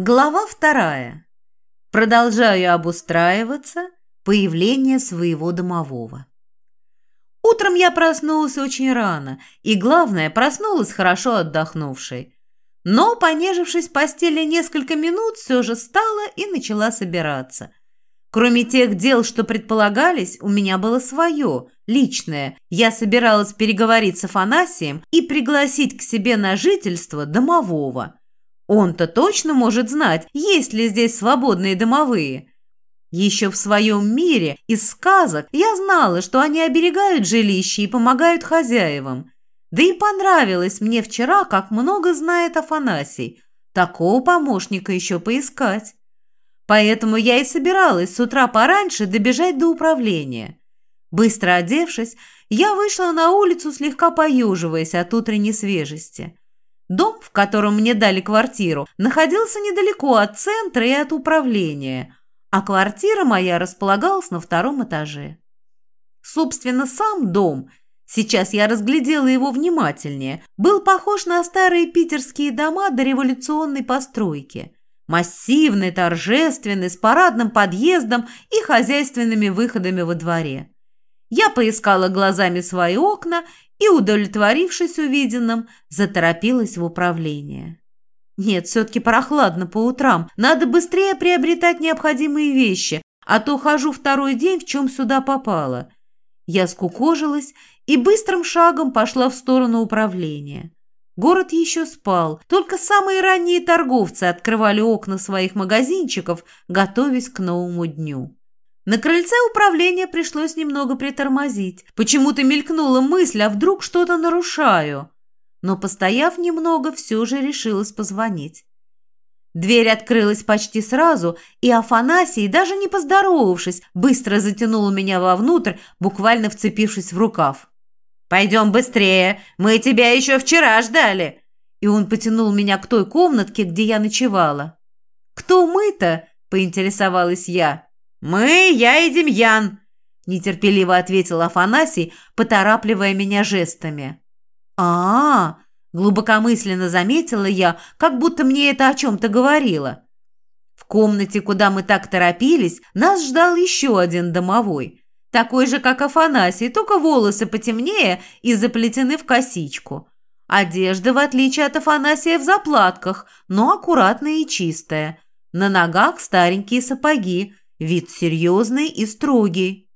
Глава вторая. Продолжаю обустраиваться. Появление своего домового. Утром я проснулась очень рано, и, главное, проснулась хорошо отдохнувшей. Но, понежившись в постели несколько минут, все же встала и начала собираться. Кроме тех дел, что предполагались, у меня было свое, личное. Я собиралась переговорить с Афанасием и пригласить к себе на жительство домового – он-то точно может знать, есть ли здесь свободные домовые. Еще в своем мире из сказок я знала, что они оберегают жилище и помогают хозяевам. Да и понравилось мне вчера, как много знает Афанасий. Такого помощника еще поискать. Поэтому я и собиралась с утра пораньше добежать до управления. Быстро одевшись, я вышла на улицу, слегка поюживаясь от утренней свежести. Дом, в котором мне дали квартиру, находился недалеко от центра и от управления, а квартира моя располагалась на втором этаже. Собственно, сам дом, сейчас я разглядела его внимательнее, был похож на старые питерские дома дореволюционной постройки. Массивный, торжественный, с парадным подъездом и хозяйственными выходами во дворе. Я поискала глазами свои окна и, удовлетворившись увиденным, заторопилась в управление. Нет, все-таки прохладно по утрам. Надо быстрее приобретать необходимые вещи, а то хожу второй день, в чем сюда попало. Я скукожилась и быстрым шагом пошла в сторону управления. Город еще спал, только самые ранние торговцы открывали окна своих магазинчиков, готовясь к новому дню. На крыльце управления пришлось немного притормозить. Почему-то мелькнула мысль, а вдруг что-то нарушаю. Но, постояв немного, все же решилась позвонить. Дверь открылась почти сразу, и Афанасий, даже не поздоровавшись, быстро затянул меня вовнутрь, буквально вцепившись в рукав. «Пойдем быстрее, мы тебя еще вчера ждали!» И он потянул меня к той комнатке, где я ночевала. «Кто мы-то?» – поинтересовалась я. «Мы, я и Демьян», – нетерпеливо ответил Афанасий, поторапливая меня жестами. а, -а, -а глубокомысленно заметила я, как будто мне это о чем-то говорило. В комнате, куда мы так торопились, нас ждал еще один домовой. Такой же, как Афанасий, только волосы потемнее и заплетены в косичку. Одежда, в отличие от Афанасия, в заплатках, но аккуратная и чистая. На ногах старенькие сапоги, Вид серьезный и строгий.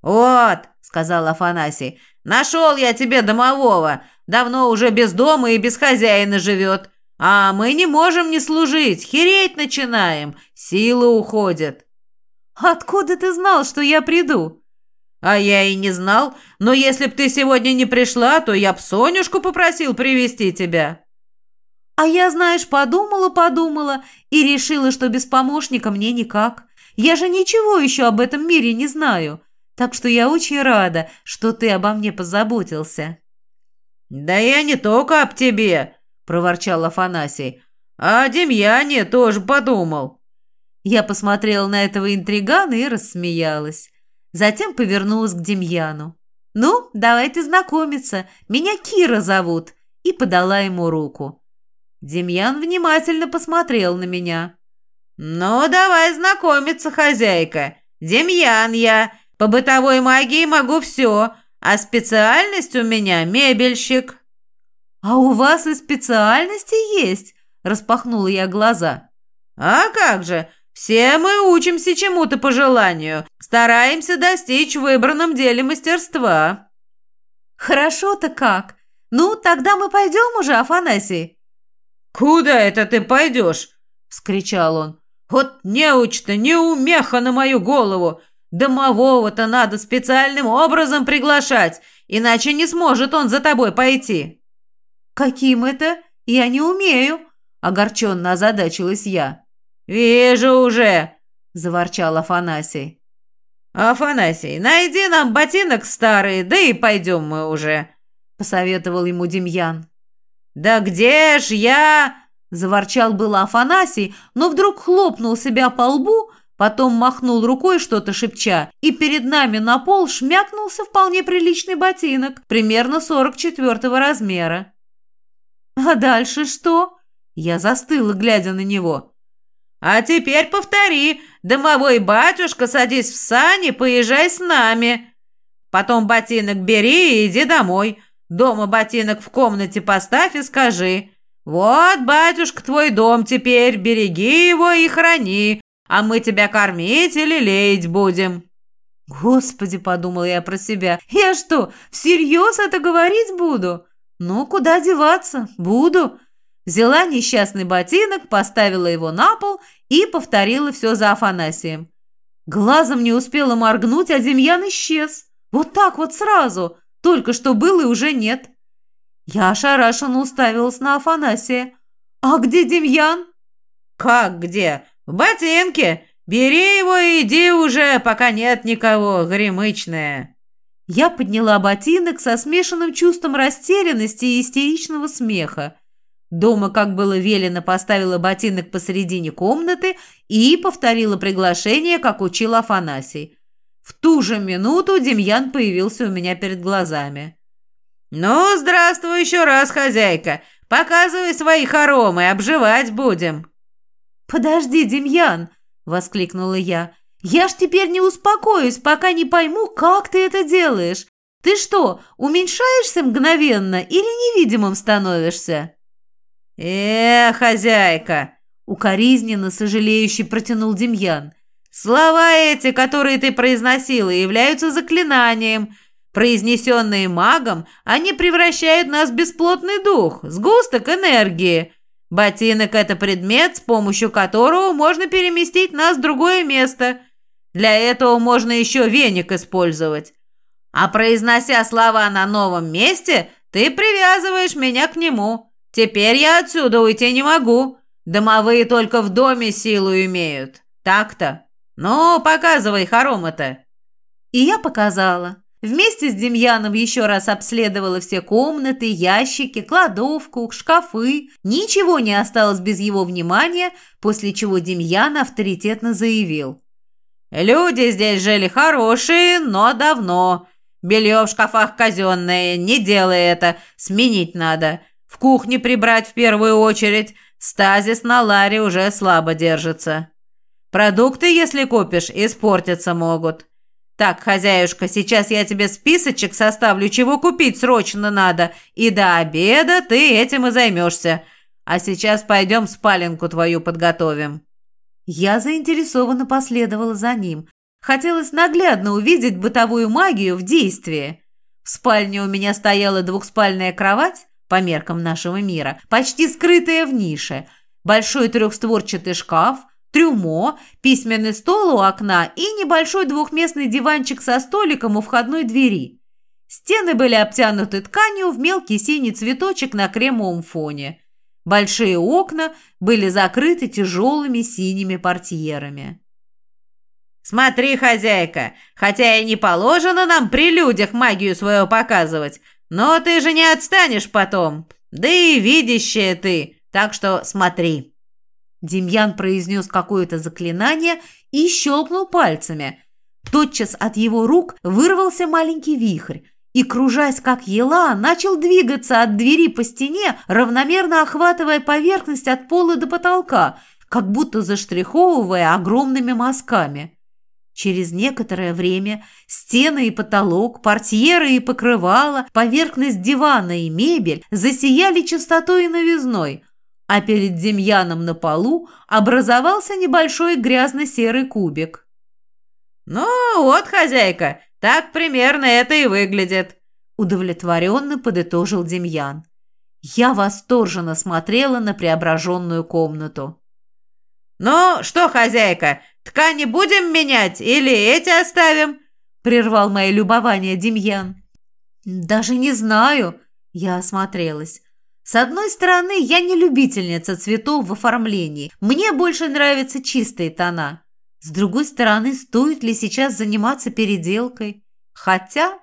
«Вот», — сказал Афанасий, — «нашел я тебе домового. Давно уже без дома и без хозяина живет. А мы не можем не служить, хереть начинаем, силы уходят». «Откуда ты знал, что я приду?» «А я и не знал, но если б ты сегодня не пришла, то я б Сонюшку попросил привести тебя». «А я, знаешь, подумала-подумала и решила, что без помощника мне никак. Я же ничего еще об этом мире не знаю, так что я очень рада, что ты обо мне позаботился». «Да я не только об тебе», – проворчал Афанасий, – «а о Демьяне тоже подумал». Я посмотрела на этого интригана и рассмеялась. Затем повернулась к Демьяну. «Ну, давайте знакомиться. Меня Кира зовут», и подала ему руку. Демьян внимательно посмотрел на меня. «Ну, давай знакомиться, хозяйка. Демьян я. По бытовой магии могу все, а специальность у меня мебельщик». «А у вас и специальности есть?» – распахнула я глаза. «А как же! Все мы учимся чему-то по желанию, стараемся достичь в выбранном деле мастерства». «Хорошо-то как? Ну, тогда мы пойдем уже, Афанасий?» «Куда это ты пойдешь?» – вскричал он. Вот неуч-то, неумеха на мою голову! Домового-то надо специальным образом приглашать, иначе не сможет он за тобой пойти». «Каким это? Я не умею», — огорченно озадачилась я. «Вижу уже», — заворчал Афанасий. «Афанасий, найди нам ботинок старый, да и пойдем мы уже», — посоветовал ему Демьян. «Да где ж я?» Заворчал было Афанасий, но вдруг хлопнул себя по лбу, потом махнул рукой что-то шепча, и перед нами на пол шмякнулся вполне приличный ботинок, примерно 44-го размера. «А дальше что?» Я застыла, глядя на него. А теперь повтори. Домовой батюшка, садись в сани, поезжай с нами. Потом ботинок бери и иди домой. Дома ботинок в комнате поставь и скажи. Вот, батюшка, твой дом теперь, береги его и храни, а мы тебя кормить или леять будем». «Господи!» – подумала я про себя. «Я что, всерьез это говорить буду? Ну, куда деваться? Буду». Взяла несчастный ботинок, поставила его на пол и повторила все за Афанасием. Глазом не успела моргнуть, а Демьян исчез. Вот так вот сразу. Только что был и уже нет. Я ошарашенно уставилась на Афанасия. «А где Демьян?» «Как где? В ботинке. Бери его и иди уже, пока нет никого, гремычная». Я подняла ботинок со смешанным чувством растерянности и истеричного смеха. Дома, как было велено, поставила ботинок посередине комнаты и повторила приглашение, как учил Афанасий. В ту же минуту Демьян появился у меня перед глазами. «Ну, здравствуй еще раз, хозяйка. Показывай свои хоромы, обживать будем». «Подожди, Демьян!» – воскликнула я. «Я ж теперь не успокоюсь, пока не пойму, как ты это делаешь. Ты что, уменьшаешься мгновенно или невидимым становишься?» «Э, хозяйка!» – укоризненно сожалеюще протянул Демьян. «Слова эти, которые ты произносила, являются заклинанием. Произнесенные магом, они превращают нас в бесплотный дух, сгусток энергии. Ботинок – это предмет, с помощью которого можно переместить нас в другое место. Для этого можно еще веник использовать. А произнося слова на новом месте, ты привязываешь меня к нему. Теперь я отсюда уйти не могу. Домовые только в доме силу имеют. Так-то. Ну, показывай хоромы-то. И я показала. Вместе с Демьяном еще раз обследовала все комнаты, ящики, кладовку, шкафы. Ничего не осталось без его внимания, после чего Демьян авторитетно заявил. «Люди здесь жили хорошие, но давно. Белье в шкафах казенное, не делай это, сменить надо. В кухне прибрать в первую очередь. Стазис на ларе уже слабо держится. Продукты, если купишь, испортиться могут». «Так, хозяюшка, сейчас я тебе списочек составлю, чего купить срочно надо, и до обеда ты этим и займешься. А сейчас пойдем спаленку твою подготовим». Я заинтересованно последовала за ним. Хотелось наглядно увидеть бытовую магию в действии. В спальне у меня стояла двухспальная кровать, по меркам нашего мира, почти скрытая в нише, большой трехстворчатый шкаф – трюмо, письменный стол у окна и небольшой двухместный диванчик со столиком у входной двери. Стены были обтянуты тканью в мелкий синий цветочек на кремовом фоне. Большие окна были закрыты тяжелыми синими портьерами. «Смотри, хозяйка, хотя и не положено нам при людях магию свою показывать, но ты же не отстанешь потом, да и видящая ты, так что смотри». Демьян произнес какое-то заклинание и щелкнул пальцами. Тотчас от его рук вырвался маленький вихрь и, кружась как ела, начал двигаться от двери по стене, равномерно охватывая поверхность от пола до потолка, как будто заштриховывая огромными мазками. Через некоторое время стены и потолок, портьеры и покрывала, поверхность дивана и мебель засияли чистотой и новизной – а перед Демьяном на полу образовался небольшой грязно-серый кубик. «Ну вот, хозяйка, так примерно это и выглядит», – удовлетворенно подытожил Демьян. Я восторженно смотрела на преображенную комнату. «Ну что, хозяйка, ткани будем менять или эти оставим?» – прервал мое любование Демьян. «Даже не знаю», – я осмотрелась. С одной стороны, я не любительница цветов в оформлении. Мне больше нравятся чистые тона. С другой стороны, стоит ли сейчас заниматься переделкой? Хотя...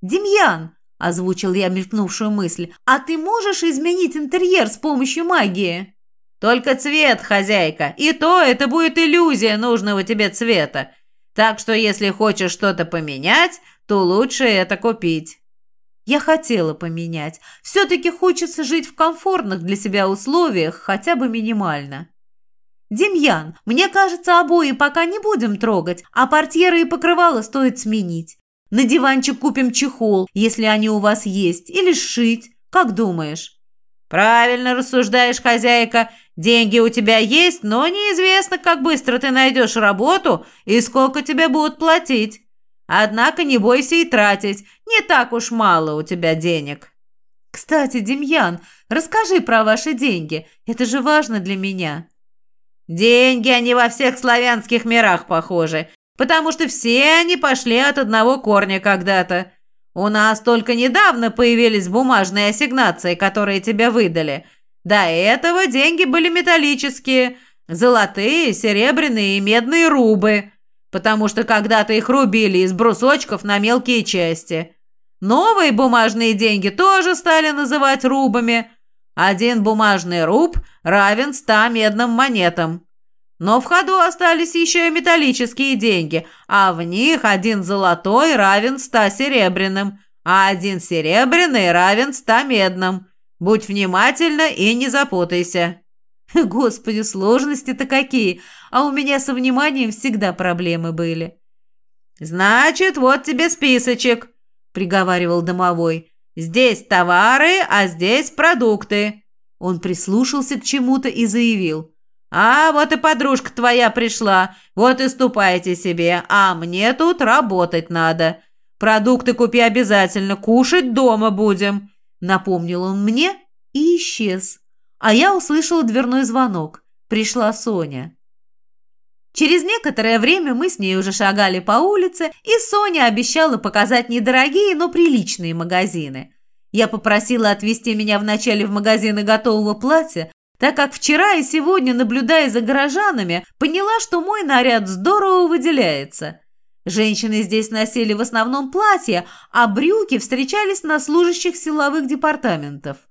«Демьян!» – озвучил я мелькнувшую мысль. «А ты можешь изменить интерьер с помощью магии?» «Только цвет, хозяйка. И то это будет иллюзия нужного тебе цвета. Так что если хочешь что-то поменять, то лучше это купить». Я хотела поменять. Все-таки хочется жить в комфортных для себя условиях, хотя бы минимально. «Демьян, мне кажется, обои пока не будем трогать, а портьеры и покрывало стоит сменить. На диванчик купим чехол, если они у вас есть, или сшить. Как думаешь?» «Правильно рассуждаешь, хозяйка. Деньги у тебя есть, но неизвестно, как быстро ты найдешь работу и сколько тебе будут платить. Однако не бойся и тратить, не так уж мало у тебя денег». «Кстати, Демьян, расскажи про ваши деньги, это же важно для меня». «Деньги, они во всех славянских мирах похожи, потому что все они пошли от одного корня когда-то. У нас только недавно появились бумажные ассигнации, которые тебе выдали. До этого деньги были металлические, золотые, серебряные и медные рубы, потому что когда-то их рубили из брусочков на мелкие части». Новые бумажные деньги тоже стали называть рубами. Один бумажный руб равен ста медным монетам. Но в ходу остались еще и металлические деньги, а в них один золотой равен ста серебряным, а один серебряный равен ста медным. Будь внимательна и не запутайся. Господи, сложности-то какие, а у меня со вниманием всегда проблемы были. Значит, вот тебе списочек приговаривал домовой. «Здесь товары, а здесь продукты». Он прислушался к чему-то и заявил. «А, вот и подружка твоя пришла. Вот и ступайте себе. А мне тут работать надо. Продукты купи обязательно, кушать дома будем». Напомнил он мне и исчез. А я услышала дверной звонок. Пришла Соня. Через некоторое время мы с ней уже шагали по улице, и Соня обещала показать недорогие, но приличные магазины. Я попросила отвезти меня вначале в магазины готового платья, так как вчера и сегодня, наблюдая за горожанами, поняла, что мой наряд здорово выделяется. Женщины здесь носили в основном платья, а брюки встречались на служащих силовых департаментов.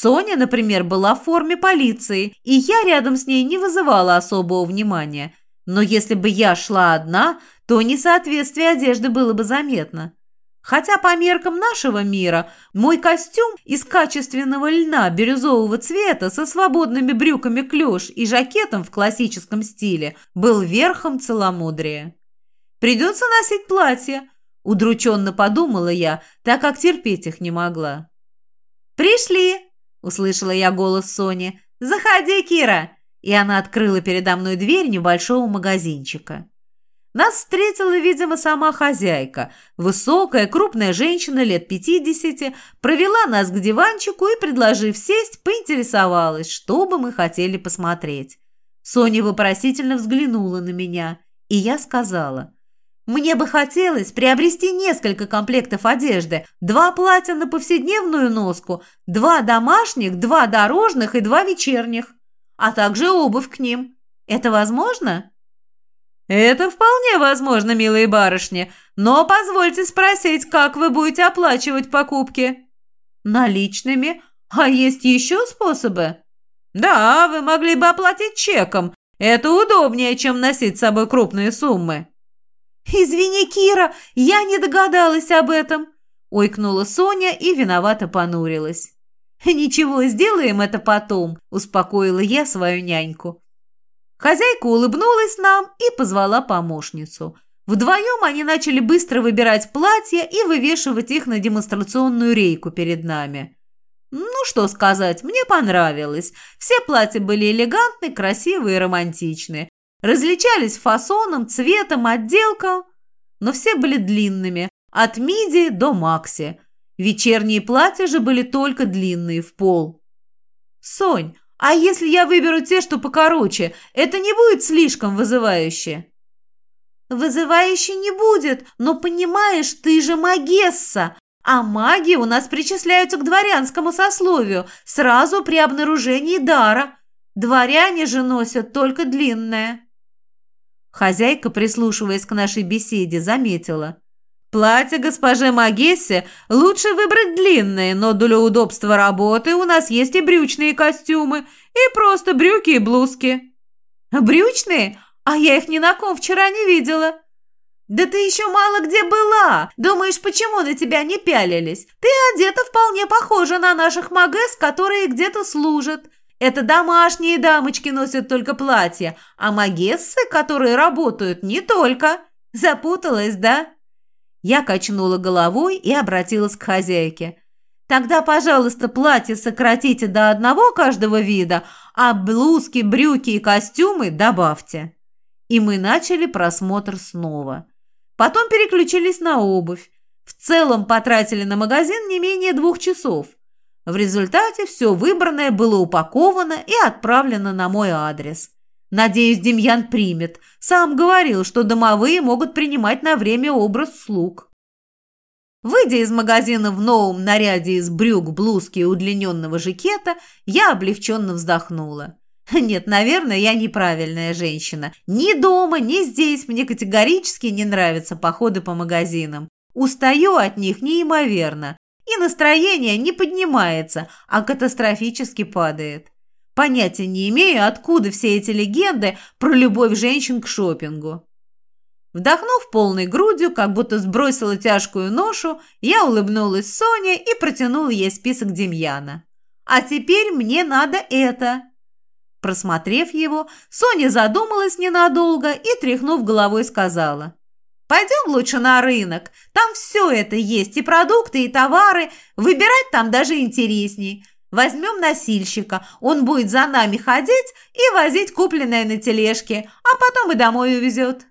Соня, например, была в форме полиции, и я рядом с ней не вызывала особого внимания – но если бы я шла одна, то несоответствие одежды было бы заметно. Хотя по меркам нашего мира мой костюм из качественного льна бирюзового цвета со свободными брюками клеш и жакетом в классическом стиле был верхом целомудрия. «Придется носить платье», – удрученно подумала я, так как терпеть их не могла. «Пришли!» – услышала я голос Сони. «Заходи, Кира!» и она открыла передо мной дверь небольшого магазинчика. Нас встретила, видимо, сама хозяйка. Высокая, крупная женщина лет пятидесяти провела нас к диванчику и, предложив сесть, поинтересовалась, что бы мы хотели посмотреть. Соня вопросительно взглянула на меня, и я сказала, «Мне бы хотелось приобрести несколько комплектов одежды, два платья на повседневную носку, два домашних, два дорожных и два вечерних» а также обувь к ним. Это возможно?» «Это вполне возможно, милые барышни, но позвольте спросить, как вы будете оплачивать покупки?» «Наличными? А есть еще способы?» «Да, вы могли бы оплатить чеком. Это удобнее, чем носить с собой крупные суммы». «Извини, Кира, я не догадалась об этом», – ойкнула Соня и виновато понурилась. «Ничего, сделаем это потом», – успокоила я свою няньку. Хозяйка улыбнулась нам и позвала помощницу. Вдвоем они начали быстро выбирать платья и вывешивать их на демонстрационную рейку перед нами. Ну, что сказать, мне понравилось. Все платья были элегантны, красивые и романтичные. Различались фасоном, цветом, отделком, но все были длинными, от миди до макси. Вечерние платья же были только длинные, в пол. «Сонь, а если я выберу те, что покороче, это не будет слишком вызывающе?» «Вызывающе не будет, но понимаешь, ты же магесса, а маги у нас причисляются к дворянскому сословию сразу при обнаружении дара. Дворяне же носят только длинное». Хозяйка, прислушиваясь к нашей беседе, заметила – Платье госпоже Магессе лучше выбрать длинные, но для удобства работы у нас есть и брючные костюмы, и просто брюки и блузки». «Брючные? А я их ни на ком вчера не видела». «Да ты еще мало где была! Думаешь, почему на тебя не пялились? Ты одета вполне похожа на наших магес, которые где-то служат. Это домашние дамочки носят только платья, а магессы, которые работают, не только. Запуталась, да?» Я качнула головой и обратилась к хозяйке. «Тогда, пожалуйста, платье сократите до одного каждого вида, а блузки, брюки и костюмы добавьте». И мы начали просмотр снова. Потом переключились на обувь. В целом потратили на магазин не менее двух часов. В результате все выбранное было упаковано и отправлено на мой адрес. Надеюсь, Демьян примет. Сам говорил, что домовые могут принимать на время образ слуг. Выйдя из магазина в новом наряде из брюк, блузки и удлиненного жакета, я облегченно вздохнула. Нет, наверное, я неправильная женщина. Ни дома, ни здесь мне категорически не нравятся походы по магазинам. Устаю от них неимоверно. И настроение не поднимается, а катастрофически падает. Понятия не имею, откуда все эти легенды про любовь женщин к шопингу. Вдохнув полной грудью, как будто сбросила тяжкую ношу, я улыбнулась Соне и протянула ей список Демьяна. «А теперь мне надо это!» Просмотрев его, Соня задумалась ненадолго и, тряхнув головой, сказала. «Пойдем лучше на рынок. Там все это есть, и продукты, и товары. Выбирать там даже интересней. Возьмем носильщика, он будет за нами ходить и возить купленное на тележке, а потом и домой увезет».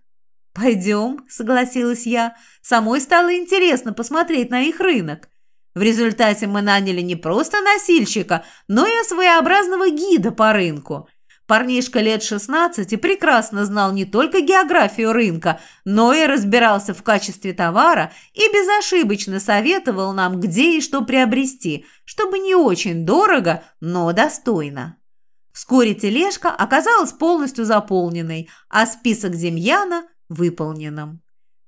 «Пойдем», — согласилась я. Самой стало интересно посмотреть на их рынок. В результате мы наняли не просто носильщика, но и своеобразного гида по рынку. Парнишка лет 16 прекрасно знал не только географию рынка, но и разбирался в качестве товара и безошибочно советовал нам, где и что приобрести, чтобы не очень дорого, но достойно. Вскоре тележка оказалась полностью заполненной, а список Демьяна – выполненным.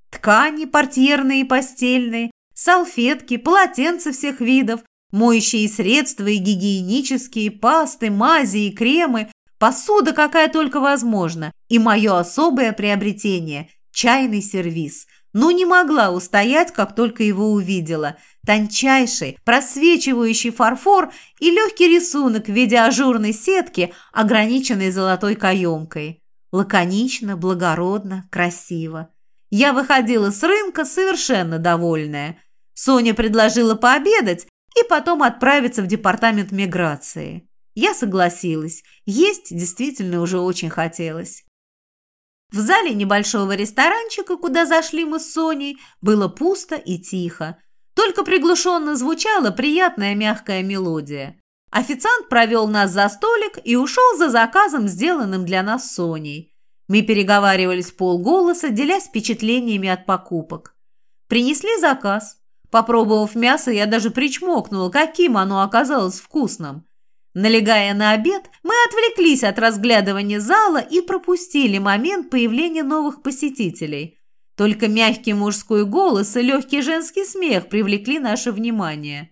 Ткани портьерные и постельные, салфетки, полотенца всех видов, моющие средства и гигиенические, пасты, мази и кремы, Посуда какая только возможна. И мое особое приобретение – чайный сервиз. Но не могла устоять, как только его увидела. Тончайший, просвечивающий фарфор и легкий рисунок в виде ажурной сетки, ограниченной золотой каемкой. Лаконично, благородно, красиво. Я выходила с рынка совершенно довольная. Соня предложила пообедать и потом отправиться в департамент миграции. Я согласилась. Есть действительно уже очень хотелось. В зале небольшого ресторанчика, куда зашли мы с Соней, было пусто и тихо. Только приглушенно звучала приятная мягкая мелодия. Официант провел нас за столик и ушел за заказом, сделанным для нас Соней. Мы переговаривались полголоса, делясь впечатлениями от покупок. Принесли заказ. Попробовав мясо, я даже причмокнула, каким оно оказалось вкусным. Налегая на обед, мы отвлеклись от разглядывания зала и пропустили момент появления новых посетителей. Только мягкий мужской голос и легкий женский смех привлекли наше внимание.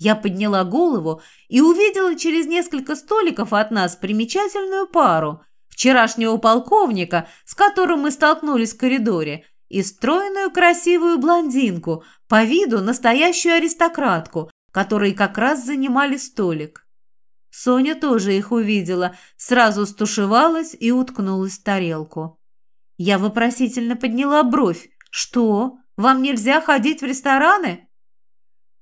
Я подняла голову и увидела через несколько столиков от нас примечательную пару – вчерашнего полковника, с которым мы столкнулись в коридоре, и стройную красивую блондинку, по виду настоящую аристократку, которые как раз занимали столик. Соня тоже их увидела, сразу стушевалась и уткнулась в тарелку. Я вопросительно подняла бровь. «Что? Вам нельзя ходить в рестораны?»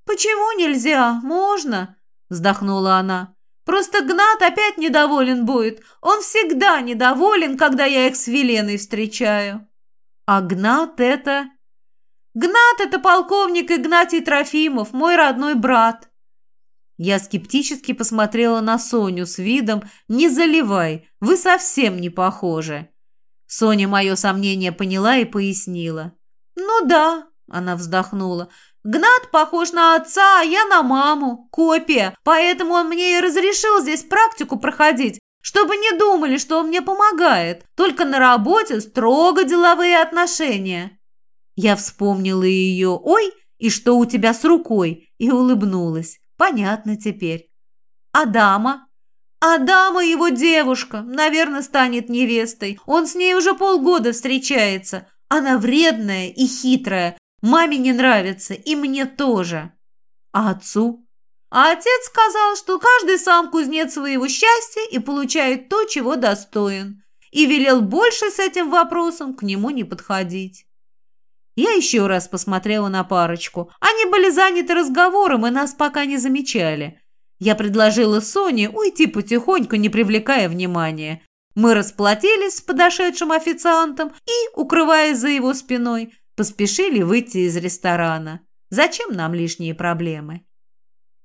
«Почему нельзя? Можно!» – вздохнула она. «Просто Гнат опять недоволен будет. Он всегда недоволен, когда я их с Веленой встречаю». «А Гнат это...» «Гнат – это полковник Игнатий Трофимов, мой родной брат». Я скептически посмотрела на Соню с видом «Не заливай, вы совсем не похожи». Соня мое сомнение поняла и пояснила. «Ну да», – она вздохнула, – «Гнат похож на отца, а я на маму. Копия. Поэтому он мне и разрешил здесь практику проходить, чтобы не думали, что он мне помогает. Только на работе строго деловые отношения». Я вспомнила ее «Ой, и что у тебя с рукой?» и улыбнулась. Понятно теперь. Адама? Адама его девушка, наверное, станет невестой. Он с ней уже полгода встречается. Она вредная и хитрая. Маме не нравится, и мне тоже. А отцу? А отец сказал, что каждый сам кузнец своего счастья и получает то, чего достоин, и велел больше с этим вопросом к нему не подходить. Я еще раз посмотрела на парочку. Они были заняты разговором и нас пока не замечали. Я предложила Соне уйти потихоньку, не привлекая внимания. Мы расплатились с подошедшим официантом и, укрываясь за его спиной, поспешили выйти из ресторана. Зачем нам лишние проблемы?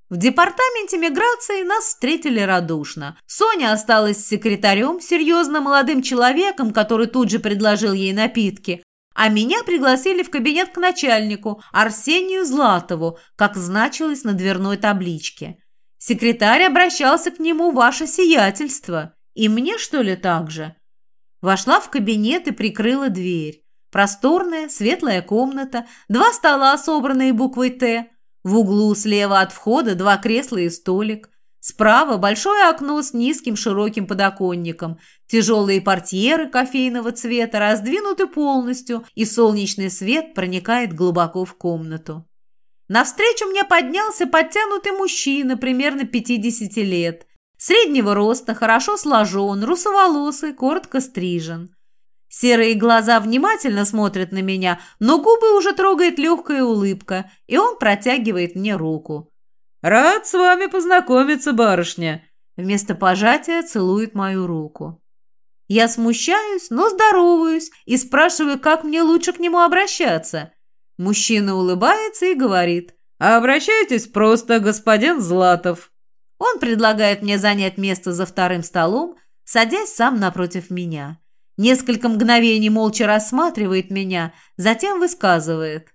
В департаменте миграции нас встретили радушно. Соня осталась секретарем, серьезным молодым человеком, который тут же предложил ей напитки, а меня пригласили в кабинет к начальнику, Арсению Златову, как значилось на дверной табличке. Секретарь обращался к нему «Ваше сиятельство». И мне, что ли, так же? Вошла в кабинет и прикрыла дверь. Просторная, светлая комната, два стола, собранные буквой «Т». В углу слева от входа два кресла и столик. Справа большое окно с низким широким подоконником. Тяжелые портьеры кофейного цвета раздвинуты полностью, и солнечный свет проникает глубоко в комнату. Навстречу мне поднялся подтянутый мужчина примерно 50 лет. Среднего роста, хорошо сложен, русоволосый, коротко стрижен. Серые глаза внимательно смотрят на меня, но губы уже трогает легкая улыбка, и он протягивает мне руку. «Рад с вами познакомиться, барышня!» Вместо пожатия целует мою руку. Я смущаюсь, но здороваюсь и спрашиваю, как мне лучше к нему обращаться. Мужчина улыбается и говорит. «Обращайтесь просто, господин Златов». Он предлагает мне занять место за вторым столом, садясь сам напротив меня. Несколько мгновений молча рассматривает меня, затем высказывает.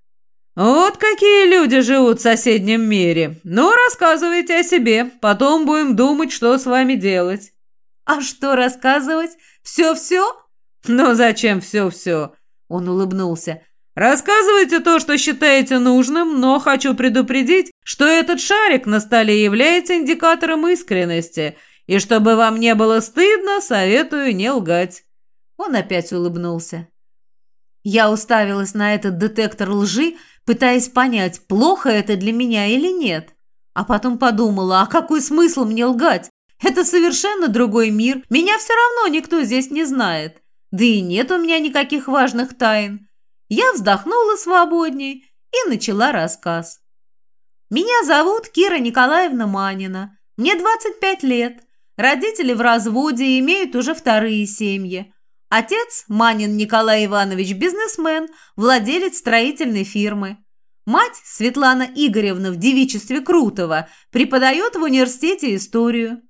«Вот какие люди живут в соседнем мире. Ну, рассказывайте о себе, потом будем думать, что с вами делать». «А что рассказывать? Все-все?» «Ну, зачем все-все?» Он улыбнулся. «Рассказывайте то, что считаете нужным, но хочу предупредить, что этот шарик на столе является индикатором искренности, и чтобы вам не было стыдно, советую не лгать». Он опять улыбнулся. Я уставилась на этот детектор лжи, пытаясь понять, плохо это для меня или нет. А потом подумала, а какой смысл мне лгать? Это совершенно другой мир, меня все равно никто здесь не знает. Да и нет у меня никаких важных тайн. Я вздохнула свободней и начала рассказ. Меня зовут Кира Николаевна Манина. Мне 25 лет. Родители в разводе и имеют уже вторые семьи. Отец, Манин Николай Иванович, бизнесмен, владелец строительной фирмы. Мать, Светлана Игоревна в девичестве Крутова, преподает в университете историю.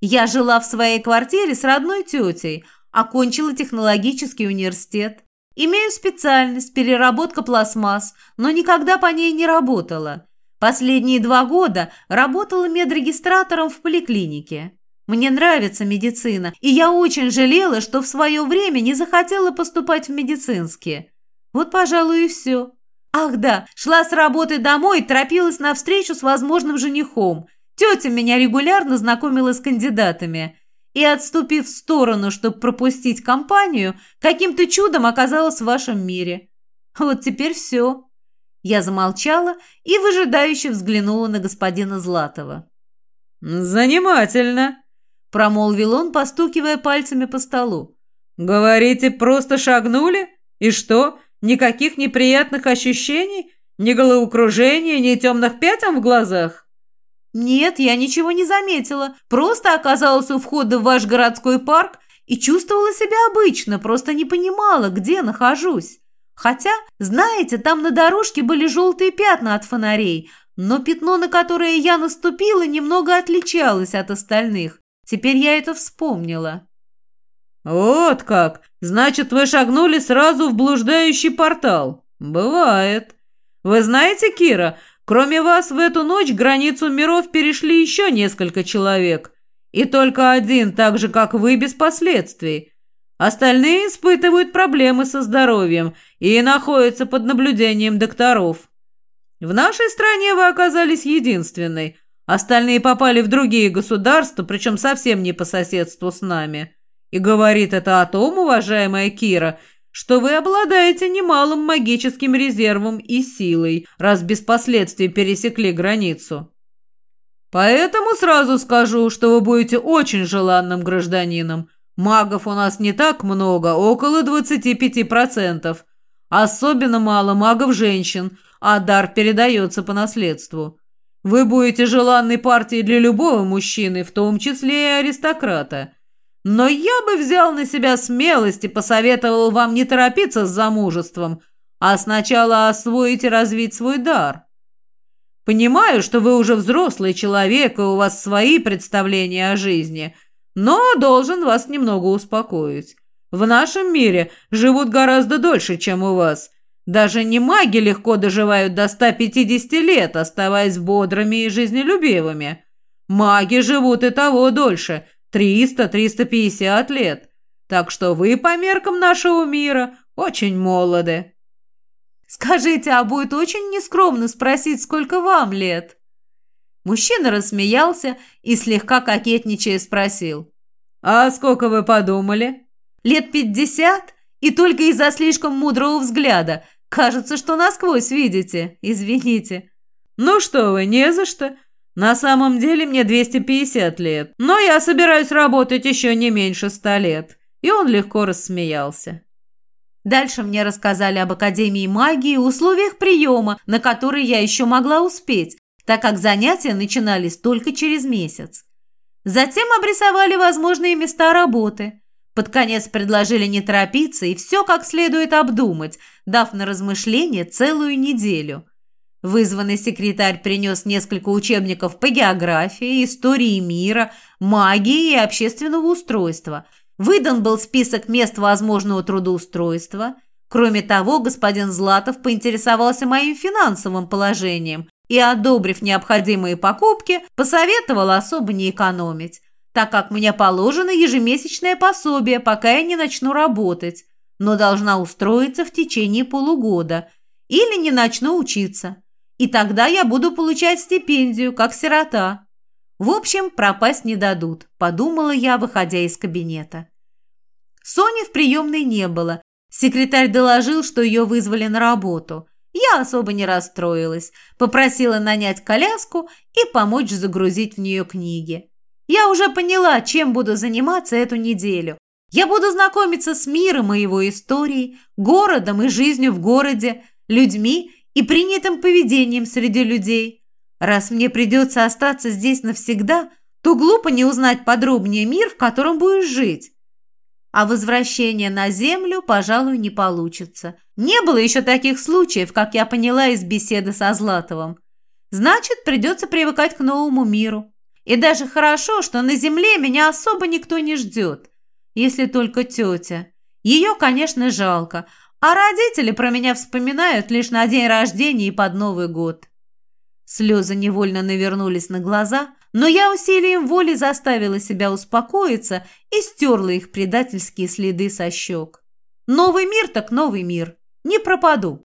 Я жила в своей квартире с родной тетей, окончила технологический университет. Имею специальность переработка пластмасс, но никогда по ней не работала. Последние два года работала медрегистратором в поликлинике. Мне нравится медицина, и я очень жалела, что в свое время не захотела поступать в медицинские. Вот, пожалуй, и все. Ах да, шла с работы домой и торопилась на встречу с возможным женихом. Тетя меня регулярно знакомила с кандидатами. И, отступив в сторону, чтобы пропустить компанию, каким-то чудом оказалась в вашем мире. Вот теперь все. Я замолчала и выжидающе взглянула на господина Златова. «Занимательно», промолвил он, постукивая пальцами по столу. «Говорите, просто шагнули? И что, никаких неприятных ощущений? Ни головокружения, ни темных пятен в глазах?» «Нет, я ничего не заметила. Просто оказалась у входа в ваш городской парк и чувствовала себя обычно, просто не понимала, где нахожусь. Хотя, знаете, там на дорожке были желтые пятна от фонарей, но пятно, на которое я наступила, немного отличалось от остальных. Теперь я это вспомнила. «Вот как! Значит, вы шагнули сразу в блуждающий портал. Бывает. Вы знаете, Кира, кроме вас в эту ночь границу миров перешли еще несколько человек. И только один, так же, как вы, без последствий. Остальные испытывают проблемы со здоровьем и находятся под наблюдением докторов. В нашей стране вы оказались единственной – Остальные попали в другие государства, причем совсем не по соседству с нами. И говорит это о том, уважаемая Кира, что вы обладаете немалым магическим резервом и силой, раз без последствий пересекли границу. Поэтому сразу скажу, что вы будете очень желанным гражданином. Магов у нас не так много, около 25%. Особенно мало магов-женщин, а дар передается по наследству. Вы будете желанной партией для любого мужчины, в том числе и аристократа. Но я бы взял на себя смелость и посоветовал вам не торопиться с замужеством, а сначала освоить и развить свой дар. Понимаю, что вы уже взрослый человек, и у вас свои представления о жизни, но должен вас немного успокоить. В нашем мире живут гораздо дольше, чем у вас. Даже не маги легко доживают до 150 лет, оставаясь бодрыми и жизнелюбивыми. Маги живут и того дольше – 300-350 лет. Так что вы по меркам нашего мира очень молоды. Скажите, а будет очень нескромно спросить, сколько вам лет?» Мужчина рассмеялся и, слегка кокетничая, спросил. «А сколько вы подумали?» «Лет пятьдесят? И только из-за слишком мудрого взгляда. Кажется, что насквозь видите. Извините». «Ну что вы, не за что. На самом деле мне 250 лет, но я собираюсь работать еще не меньше ста лет». И он легко рассмеялся. Дальше мне рассказали об Академии магии и условиях приема, на которые я еще могла успеть, так как занятия начинались только через месяц. Затем обрисовали возможные места работы. Под конец предложили не торопиться и все как следует обдумать, дав на размышление целую неделю. Вызванный секретарь принес несколько учебников по географии, истории мира, магии и общественного устройства – Выдан был список мест возможного трудоустройства. Кроме того, господин Златов поинтересовался моим финансовым положением и, одобрив необходимые покупки, посоветовал особо не экономить, так как мне положено ежемесячное пособие, пока я не начну работать, но должна устроиться в течение полугода или не начну учиться. И тогда я буду получать стипендию, как сирота. В общем, пропасть не дадут, подумала я, выходя из кабинета. Сони в приемной не было. Секретарь доложил, что ее вызвали на работу. Я особо не расстроилась, попросила нанять коляску и помочь загрузить в нее книги. Я уже поняла, чем буду заниматься эту неделю. Я буду знакомиться с миром и его историей, городом и жизнью в городе, людьми и принятым поведением среди людей – Раз мне придется остаться здесь навсегда, то глупо не узнать подробнее мир, в котором будешь жить. А возвращение на Землю, пожалуй, не получится. Не было еще таких случаев, как я поняла из беседы со Златовым. Значит, придется привыкать к новому миру. И даже хорошо, что на Земле меня особо никто не ждет. Если только тетя. Ее, конечно, жалко. А родители про меня вспоминают лишь на день рождения и под Новый год. Слезы невольно навернулись на глаза, но я усилием воли заставила себя успокоиться и стерла их предательские следы со щек. Новый мир так новый мир. Не пропаду.